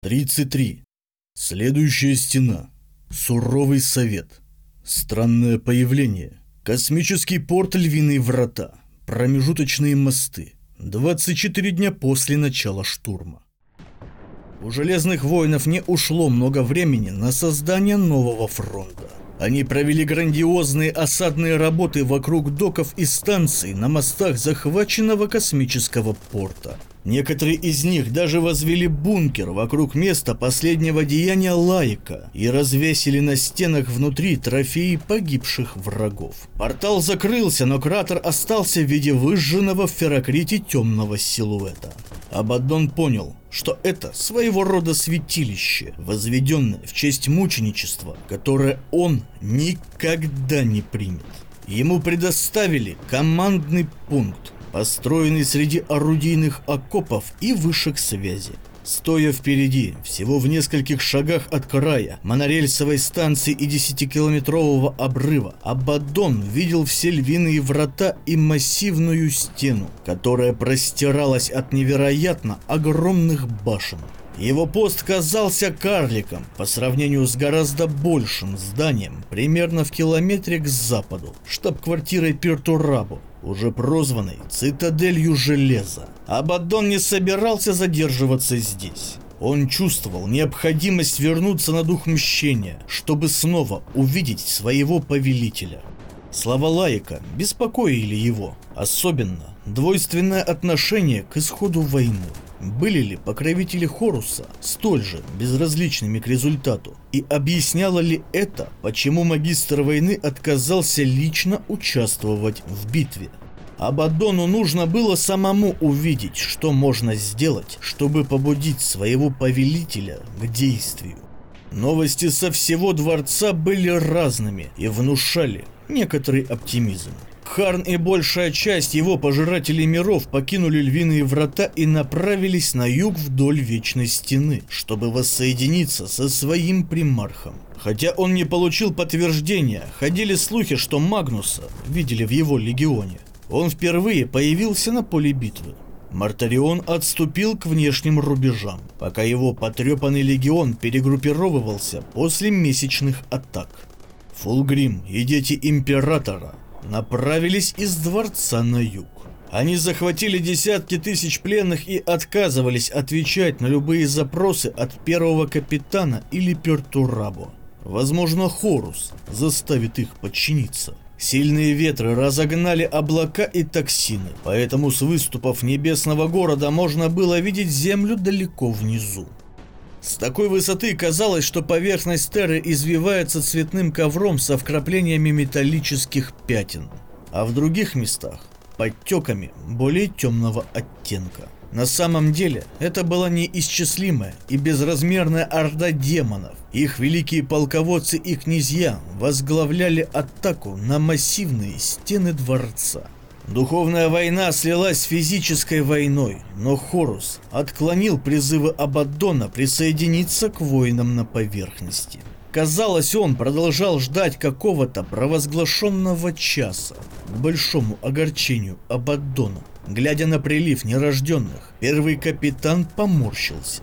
33. Следующая стена. Суровый совет. Странное появление. Космический порт Львиные врата. Промежуточные мосты. 24 дня после начала штурма. У Железных воинов не ушло много времени на создание нового фронта. Они провели грандиозные осадные работы вокруг доков и станций на мостах захваченного космического порта. Некоторые из них даже возвели бункер вокруг места последнего деяния Лайка и развесили на стенах внутри трофеи погибших врагов. Портал закрылся, но кратер остался в виде выжженного в ферокрите темного силуэта. Абаддон понял, что это своего рода святилище, возведенное в честь мученичества, которое он никогда не примет. Ему предоставили командный пункт, построенный среди орудийных окопов и вышек связи. Стоя впереди, всего в нескольких шагах от края, монорельсовой станции и десятикилометрового обрыва, Абаддон видел все львиные врата и массивную стену, которая простиралась от невероятно огромных башен. Его пост казался карликом по сравнению с гораздо большим зданием, примерно в километре к западу, штаб-квартирой Пертурабу, уже прозванной «Цитаделью железа». Абаддон не собирался задерживаться здесь. Он чувствовал необходимость вернуться на дух мщения, чтобы снова увидеть своего повелителя. Слова Лаика беспокоили его, особенно двойственное отношение к исходу войны. Были ли покровители Хоруса столь же безразличными к результату? И объясняло ли это, почему магистр войны отказался лично участвовать в битве? Абадону нужно было самому увидеть, что можно сделать, чтобы побудить своего повелителя к действию. Новости со всего дворца были разными и внушали некоторый оптимизм. Харн и большая часть его пожирателей миров покинули львиные врата и направились на юг вдоль Вечной Стены, чтобы воссоединиться со своим примархом. Хотя он не получил подтверждения, ходили слухи, что Магнуса видели в его легионе. Он впервые появился на поле битвы. Мартарион отступил к внешним рубежам, пока его потрепанный легион перегруппировывался после месячных атак. Фулгрим и дети Императора направились из дворца на юг. Они захватили десятки тысяч пленных и отказывались отвечать на любые запросы от первого капитана или Пертурабо. Возможно, Хорус заставит их подчиниться. Сильные ветры разогнали облака и токсины, поэтому с выступов небесного города можно было видеть землю далеко внизу. С такой высоты казалось, что поверхность Терры извивается цветным ковром со вкраплениями металлических пятен, а в других местах – подтеками более темного оттенка. На самом деле, это была неисчислимая и безразмерная орда демонов. Их великие полководцы и князья возглавляли атаку на массивные стены дворца. Духовная война слилась с физической войной, но Хорус отклонил призывы Абаддона присоединиться к воинам на поверхности. Казалось, он продолжал ждать какого-то провозглашенного часа, к большому огорчению Абаддона. Глядя на прилив нерожденных, первый капитан поморщился.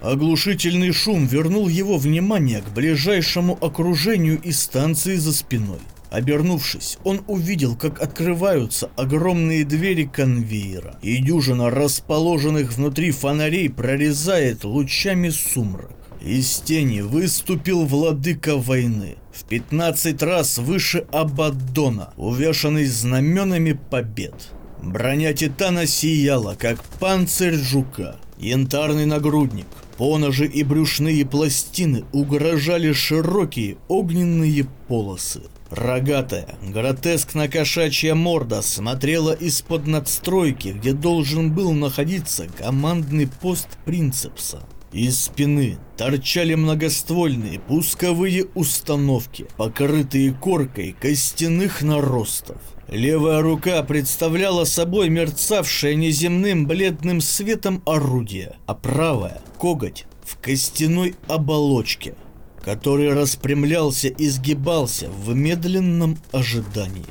Оглушительный шум вернул его внимание к ближайшему окружению и станции за спиной. Обернувшись, он увидел, как открываются огромные двери конвейера, и дюжина расположенных внутри фонарей прорезает лучами сумрак. Из тени выступил владыка войны, в 15 раз выше Абаддона, увешанный знаменами побед. Броня Титана сияла, как панцирь жука. Янтарный нагрудник, поножи и брюшные пластины угрожали широкие огненные полосы. Рогатая, гротескно-кошачья морда смотрела из-под надстройки, где должен был находиться командный пост Принцепса. Из спины торчали многоствольные пусковые установки, покрытые коркой костяных наростов. Левая рука представляла собой мерцавшее неземным бледным светом орудие, а правая – коготь в костяной оболочке – который распрямлялся и сгибался в медленном ожидании.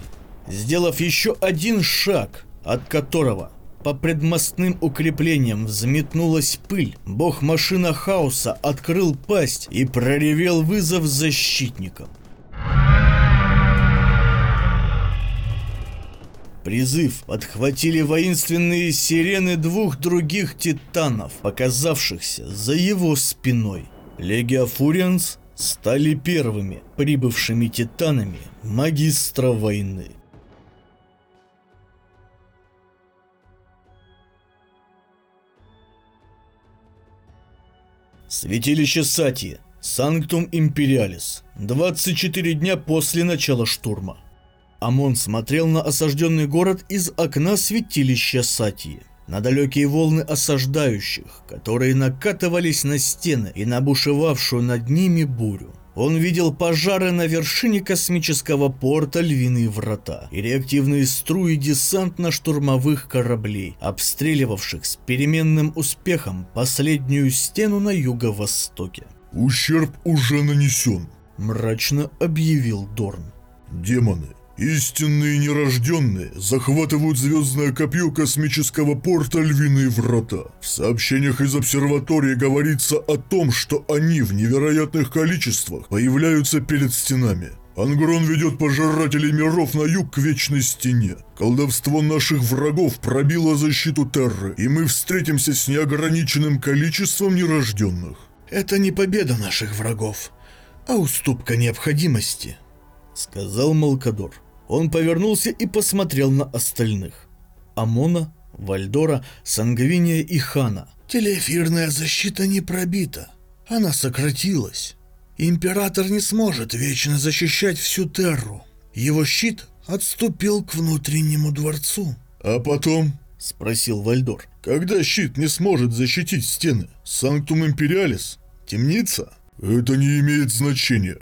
Сделав еще один шаг, от которого по предмостным укреплениям взметнулась пыль, бог-машина хаоса открыл пасть и проревел вызов защитникам. Призыв подхватили воинственные сирены двух других титанов, показавшихся за его спиной. Легиа Фурианс стали первыми прибывшими титанами магистра войны. Святилище Сати, Санктум Империалис, 24 дня после начала штурма. Амон смотрел на осажденный город из окна святилища Сатии. На далекие волны осаждающих, которые накатывались на стены и на бушевавшую над ними бурю. Он видел пожары на вершине космического порта Львиные Врата и реактивные струи десантно-штурмовых кораблей, обстреливавших с переменным успехом последнюю стену на юго-востоке. «Ущерб уже нанесен», – мрачно объявил Дорн. «Демоны, Истинные нерожденные захватывают звездное копье космического порта Львиные Врата. В сообщениях из обсерватории говорится о том, что они в невероятных количествах появляются перед стенами. Ангрон ведет пожирателей миров на юг к Вечной Стене. Колдовство наших врагов пробило защиту Терры, и мы встретимся с неограниченным количеством нерожденных. Это не победа наших врагов, а уступка необходимости, сказал Малкадор. Он повернулся и посмотрел на остальных. Амона, Вальдора, Сангвиния и Хана. Телеэфирная защита не пробита. Она сократилась. Император не сможет вечно защищать всю Терру. Его щит отступил к внутреннему дворцу. А потом? Спросил Вальдор. Когда щит не сможет защитить стены? Санктум Империалис? Темница? Это не имеет значения.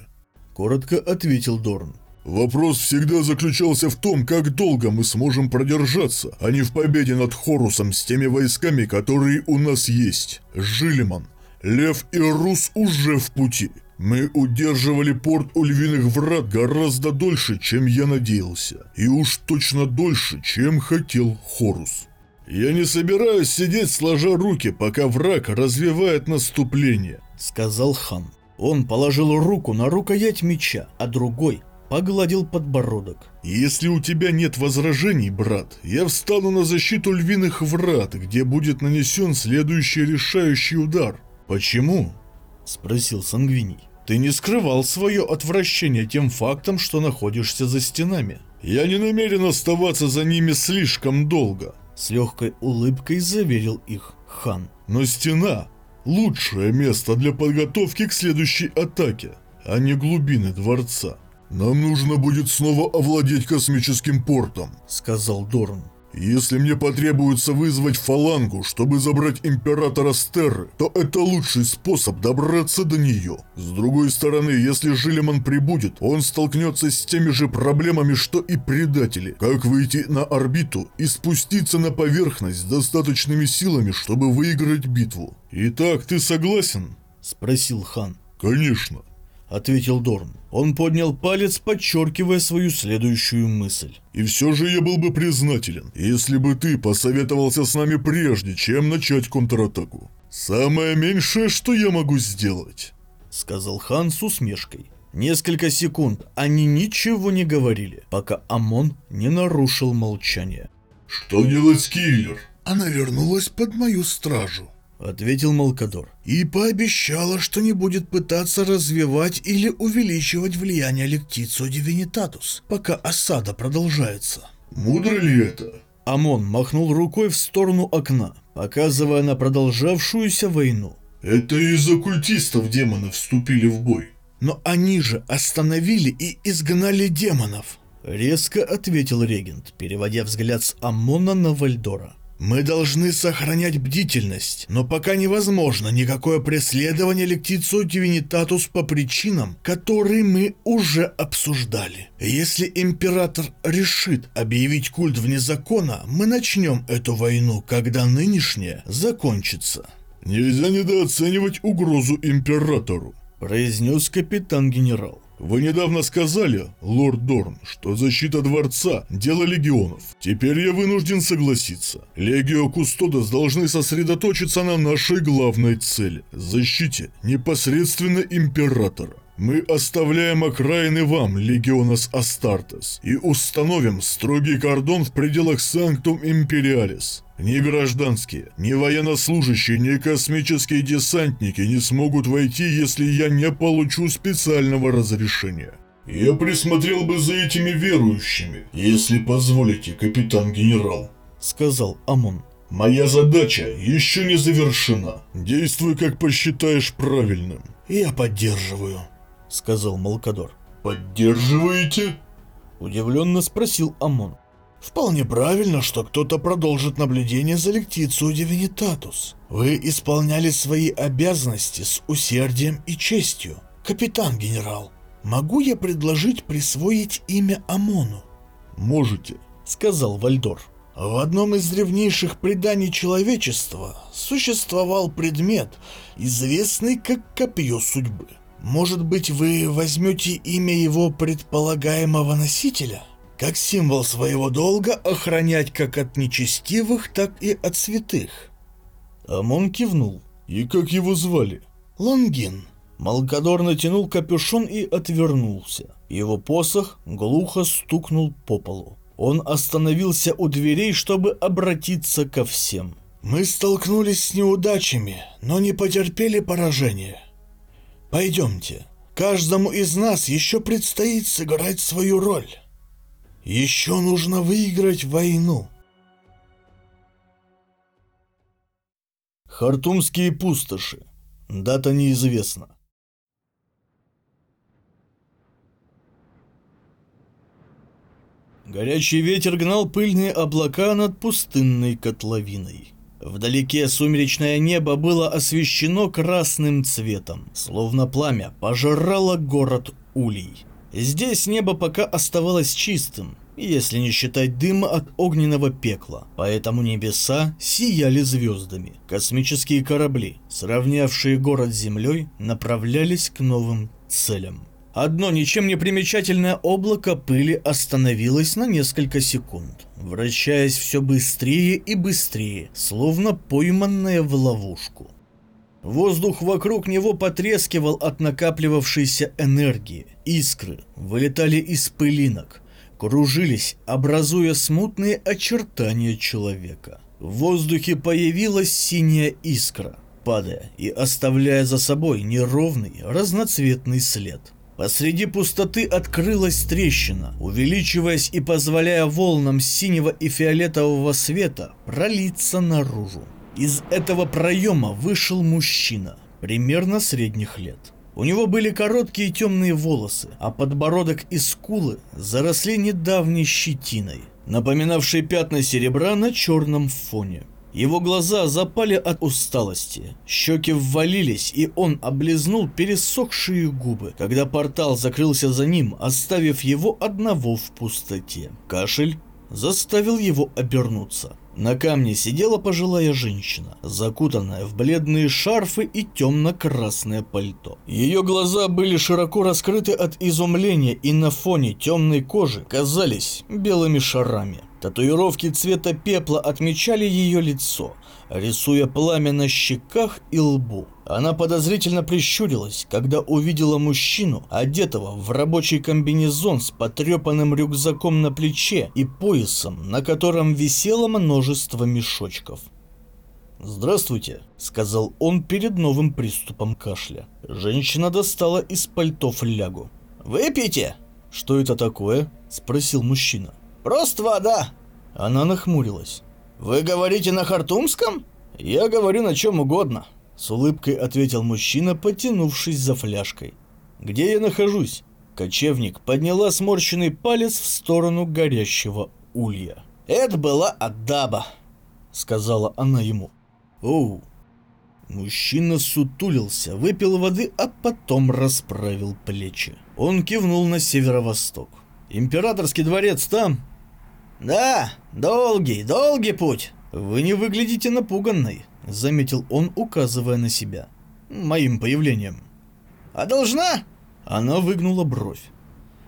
Коротко ответил Дорн. Вопрос всегда заключался в том, как долго мы сможем продержаться, а не в победе над Хорусом с теми войсками, которые у нас есть. Жилиман, Лев и Рус уже в пути. Мы удерживали порт у львиных врат гораздо дольше, чем я надеялся. И уж точно дольше, чем хотел Хорус. Я не собираюсь сидеть сложа руки, пока враг развивает наступление, сказал хан. Он положил руку на рукоять меча, а другой погладил подбородок. «Если у тебя нет возражений, брат, я встану на защиту львиных врат, где будет нанесен следующий решающий удар». «Почему?» – спросил Сангвиний. «Ты не скрывал свое отвращение тем фактом, что находишься за стенами». «Я не намерен оставаться за ними слишком долго», – с легкой улыбкой заверил их хан. «Но стена – лучшее место для подготовки к следующей атаке, а не глубины дворца». «Нам нужно будет снова овладеть космическим портом», — сказал Дорн. «Если мне потребуется вызвать фалангу, чтобы забрать Императора Стерры, то это лучший способ добраться до нее. С другой стороны, если Жилиман прибудет, он столкнется с теми же проблемами, что и предатели. Как выйти на орбиту и спуститься на поверхность с достаточными силами, чтобы выиграть битву. Итак, ты согласен?» — спросил хан. «Конечно», — ответил Дорн. Он поднял палец, подчеркивая свою следующую мысль. «И все же я был бы признателен, если бы ты посоветовался с нами прежде, чем начать контратаку. Самое меньшее, что я могу сделать», — сказал хан с усмешкой. Несколько секунд они ничего не говорили, пока Амон не нарушил молчание. «Что делать с Киллер?» «Она вернулась под мою стражу», ответил Малкадор. И пообещала, что не будет пытаться развивать или увеличивать влияние Лектицу Дивинитатус, пока осада продолжается. Мудро ли это? Амон махнул рукой в сторону окна, показывая на продолжавшуюся войну. Это из-за культистов демоны вступили в бой. Но они же остановили и изгнали демонов. Резко ответил регент, переводя взгляд с Амона на Вальдора. Мы должны сохранять бдительность, но пока невозможно никакое преследование Лектицу Дивинитатус по причинам, которые мы уже обсуждали. Если император решит объявить культ вне закона, мы начнем эту войну, когда нынешняя закончится. Нельзя недооценивать угрозу императору, произнес капитан-генерал. Вы недавно сказали, лорд Дорн, что защита дворца – дело легионов. Теперь я вынужден согласиться. Легио Кустодос должны сосредоточиться на нашей главной цели – защите непосредственно императора. Мы оставляем окраины вам, Легионас Астартес, и установим строгий кордон в пределах Санктум Империалис. Ни гражданские, ни военнослужащие, ни космические десантники не смогут войти, если я не получу специального разрешения. Я присмотрел бы за этими верующими, если позволите, капитан-генерал, сказал Амон. Моя задача еще не завершена. Действуй, как посчитаешь правильным. Я поддерживаю, сказал Малкадор. Поддерживаете? Удивленно спросил Амон. Вполне правильно, что кто-то продолжит наблюдение за лектицию Дивинитатус. Вы исполняли свои обязанности с усердием и честью. Капитан-генерал, могу я предложить присвоить имя Амону? Можете, сказал Вальдор. В одном из древнейших преданий человечества существовал предмет, известный как Копье Судьбы. Может быть, вы возьмете имя его предполагаемого носителя? Как символ своего долга охранять как от нечестивых, так и от святых. Амон кивнул. И как его звали? Лонгин. Малкадор натянул капюшон и отвернулся. Его посох глухо стукнул по полу. Он остановился у дверей, чтобы обратиться ко всем. «Мы столкнулись с неудачами, но не потерпели поражения. Пойдемте. Каждому из нас еще предстоит сыграть свою роль. Еще нужно выиграть войну. Хартумские пустоши. Дата неизвестна. Горячий ветер гнал пыльные облака над пустынной котловиной. Вдалеке сумеречное небо было освещено красным цветом, словно пламя пожирало город Улей. Здесь небо пока оставалось чистым, если не считать дыма от огненного пекла, поэтому небеса сияли звездами. Космические корабли, сравнявшие город с землей, направлялись к новым целям. Одно ничем не примечательное облако пыли остановилось на несколько секунд, вращаясь все быстрее и быстрее, словно пойманное в ловушку. Воздух вокруг него потрескивал от накапливавшейся энергии. Искры вылетали из пылинок, кружились, образуя смутные очертания человека. В воздухе появилась синяя искра, падая и оставляя за собой неровный разноцветный след. Посреди пустоты открылась трещина, увеличиваясь и позволяя волнам синего и фиолетового света пролиться наружу. Из этого проема вышел мужчина, примерно средних лет. У него были короткие темные волосы, а подбородок и скулы заросли недавней щетиной, напоминавшей пятна серебра на черном фоне. Его глаза запали от усталости, щеки ввалились, и он облизнул пересохшие губы, когда портал закрылся за ним, оставив его одного в пустоте. Кашель заставил его обернуться. На камне сидела пожилая женщина, закутанная в бледные шарфы и темно-красное пальто. Ее глаза были широко раскрыты от изумления и на фоне темной кожи казались белыми шарами. Татуировки цвета пепла отмечали ее лицо, рисуя пламя на щеках и лбу. Она подозрительно прищурилась, когда увидела мужчину, одетого в рабочий комбинезон с потрепанным рюкзаком на плече и поясом, на котором висело множество мешочков. «Здравствуйте», — сказал он перед новым приступом кашля. Женщина достала из пальто флягу. «Выпейте!» «Что это такое?» — спросил мужчина. «Просто вода!» Она нахмурилась. «Вы говорите на хартумском?» «Я говорю на чем угодно», — с улыбкой ответил мужчина, потянувшись за фляжкой. «Где я нахожусь?» Кочевник подняла сморщенный палец в сторону горящего улья. «Это была Аддаба», — сказала она ему. «Оу». Мужчина сутулился, выпил воды, а потом расправил плечи. Он кивнул на северо-восток. «Императорский дворец там?» «Да, долгий, долгий путь». «Вы не выглядите напуганной», — заметил он, указывая на себя. «Моим появлением». «А должна?» Она выгнула бровь.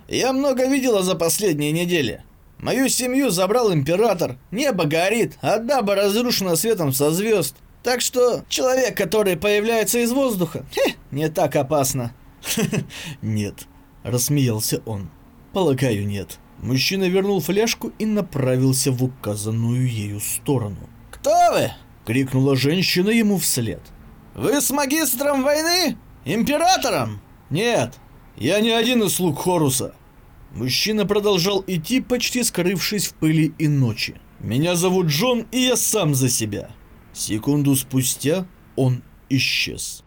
Я много видела за последние недели. Мою семью забрал император. Небо горит, а даба разрушена светом со звезд. Так что человек, который появляется из воздуха, хе, не так опасно. Нет, рассмеялся он. Полагаю, нет. Мужчина вернул фляжку и направился в указанную ею сторону. Кто вы? Крикнула женщина ему вслед. Вы с магистром войны? Императором? Нет, я не один из слуг Хоруса. Мужчина продолжал идти, почти скрывшись в пыли и ночи. Меня зовут Джон, и я сам за себя. Секунду спустя он исчез.